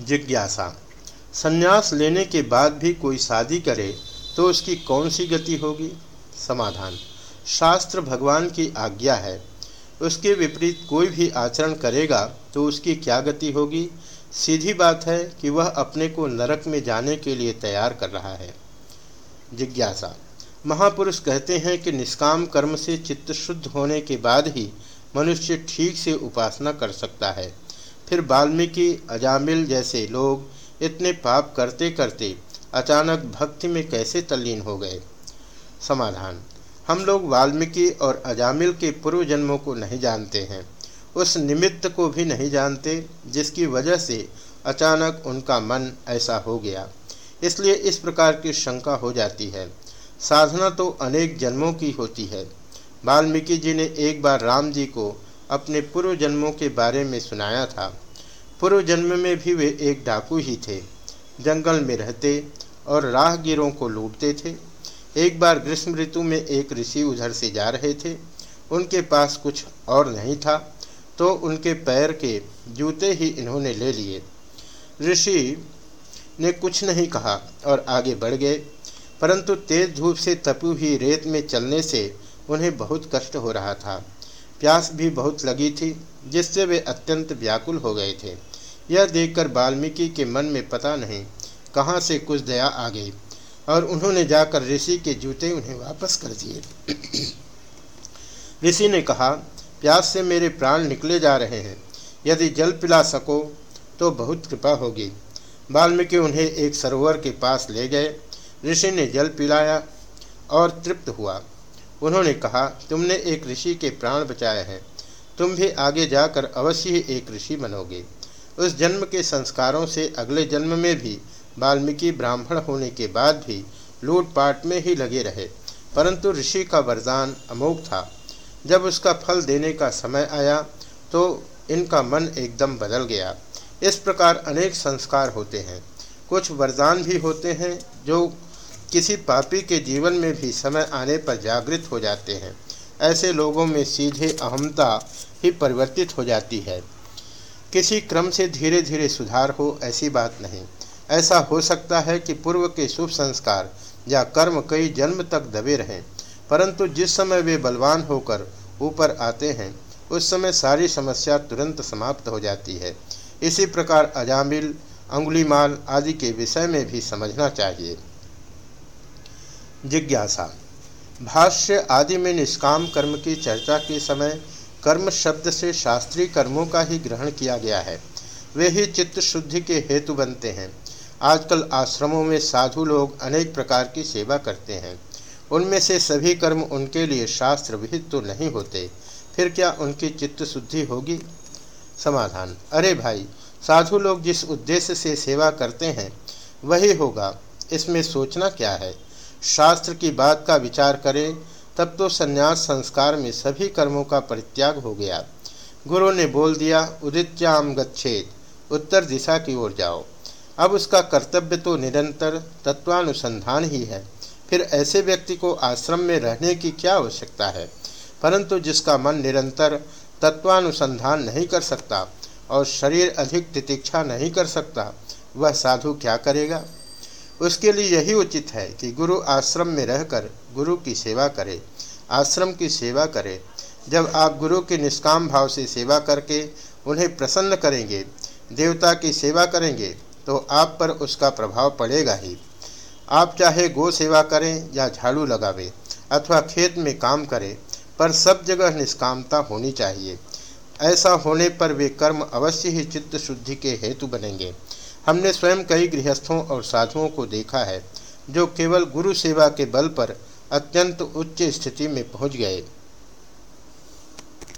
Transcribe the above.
जिज्ञासा। संन्यास लेने के बाद भी कोई शादी करे तो उसकी कौन सी गति होगी? समाधान। शास्त्र भगवान की आज्ञा है। उसके विपरीत कोई भी आचरण करेगा तो उसकी क्या गति होगी? सीधी बात है कि वह अपने को नरक में जाने के लिए तैयार कर रहा है। जिज्ञासा। महापुरुष कहते हैं कि निष्काम कर्म से चित्त शुद्ध होने के बाद ही मनुष्य ठीक से उपासना कर सकता है। फिर वाल्मीकि, अजामिल जैसे लोग इतने पाप करते करते अचानक भक्ति में कैसे तल्लीन हो गए? समाधान। हम लोग वाल्मीकि और अजामिल के पूर्व जन्मों को नहीं जानते हैं। उस निमित्त को भी नहीं जानते, जिसकी वजह से अचानक उनका मन ऐसा हो गया। इसलिए इस प्रकार की शंका हो जाती है। साधना तो अनेक जन्मों की होती है। वाल्मीकि जी ने एक बार राम जी को अपने पूर्व जन्मों के बारे में सुनाया था। पूर्व जन्म में भी वे एक डाकू ही थे। जंगल में रहते और राहगीरों को लूटते थे। एक बार ग्रीष्म ऋतु में एक ऋषि उधर से जा रहे थे। उनके पास कुछ और नहीं था तो उनके पैर के जूते ही इन्होंने ले लिए। ऋषि ने कुछ नहीं कहा और आगे बढ़ गए, परंतु तेज धूप से तपी हुई रेत में चलने से उन्हें बहुत कष्ट हो रहा था। प्यास भी बहुत लगी थी, जिससे वे अत्यंत व्याकुल हो गए थे। यह देखकर वाल्मीकि के मन में पता नहीं, कहाँ से कुछ दया आ गई, और उन्होंने जाकर ऋषि के जूते उन्हें वापस कर दिए। ऋषि ने कहा, प्यास से मेरे प्राण निकले जा रहे हैं। यदि जल पिला सको तो बहुत कृपा होगी। वाल्मीकि उन्हें एक सरोवर के पास ले गए। ऋषि ने जल पिलाया और तृप्त हुआ। उन्होंने कहा, तुमने एक ऋषि के प्राण बचाए हैं। तुम भी आगे जाकर अवश्य ही एक ऋषि बनोगे। उस जन्म के संस्कारों से अगले जन्म में भी वाल्मीकि ब्राह्मण होने के बाद भी लूटपाट में ही लगे रहे। परंतु ऋषि का वरदान अमोघ था। जब उसका फल देने का समय आया तो इनका मन एकदम बदल गया। इस प्रकार अनेक संस्कार होते हैं। कुछ वरदान भी होते हैं, जो किसी पापी के जीवन में भी समय आने पर जागृत हो जाते हैं। ऐसे लोगों में सीधे अहमता ही परिवर्तित हो जाती है। किसी क्रम से धीरे धीरे सुधार हो, ऐसी बात नहीं। ऐसा हो सकता है कि पूर्व के शुभ संस्कार या कर्म कई जन्म तक दबे रहें, परंतु जिस समय वे बलवान होकर ऊपर आते हैं, उस समय सारी समस्या तुरंत समाप्त हो जाती है। इसी प्रकार अजामिल अंगुलीमाल आदि के विषय में भी समझना चाहिए। जिज्ञासा। भाष्य आदि में निष्काम कर्म की चर्चा के समय कर्म शब्द से शास्त्रीय कर्मों का ही ग्रहण किया गया है। वे ही चित्त शुद्धि के हेतु बनते हैं। आजकल आश्रमों में साधु लोग अनेक प्रकार की सेवा करते हैं। उनमें से सभी कर्म उनके लिए शास्त्र विहित तो नहीं होते। फिर क्या उनकी चित्त शुद्धि होगी? समाधान। अरे भाई, साधु लोग जिस उद्देश्य से सेवा करते हैं, वही होगा। इसमें सोचना क्या है? शास्त्र की बात का विचार करें, तब तो संन्यास संस्कार में सभी कर्मों का परित्याग हो गया। गुरु ने बोल दिया, उदित्याम गच्छेद उत्तर दिशा की ओर जाओ। अब उसका कर्तव्य तो निरंतर, तत्वानुसंधान ही है। फिर ऐसे व्यक्ति को आश्रम में रहने की क्या आवश्यकता है? परंतु जिसका मन निरंतर, तत्वानुसंधान नहीं कर सकता और शरीर अधिक तितिक्षा नहीं कर सकता, वह साधु क्या करेगा? उसके लिए यही उचित है कि गुरु आश्रम में रहकर गुरु की सेवा करे, आश्रम की सेवा करे। जब आप गुरु के निष्काम भाव से सेवा करके उन्हें प्रसन्न करेंगे, देवता की सेवा करेंगे तो आप पर उसका प्रभाव पड़ेगा ही। आप चाहे गो सेवा करें या झाड़ू लगावें अथवा खेत में काम करें, पर सब जगह निष्कामता होनी चाहिए। ऐसा होने पर वे कर्म अवश्य ही चित्त शुद्धि के हेतु बनेंगे। हमने स्वयं कई गृहस्थों और साधुओं को देखा है, जो केवल गुरु सेवा के बल पर अत्यंत उच्च स्थिति में पहुँच गए।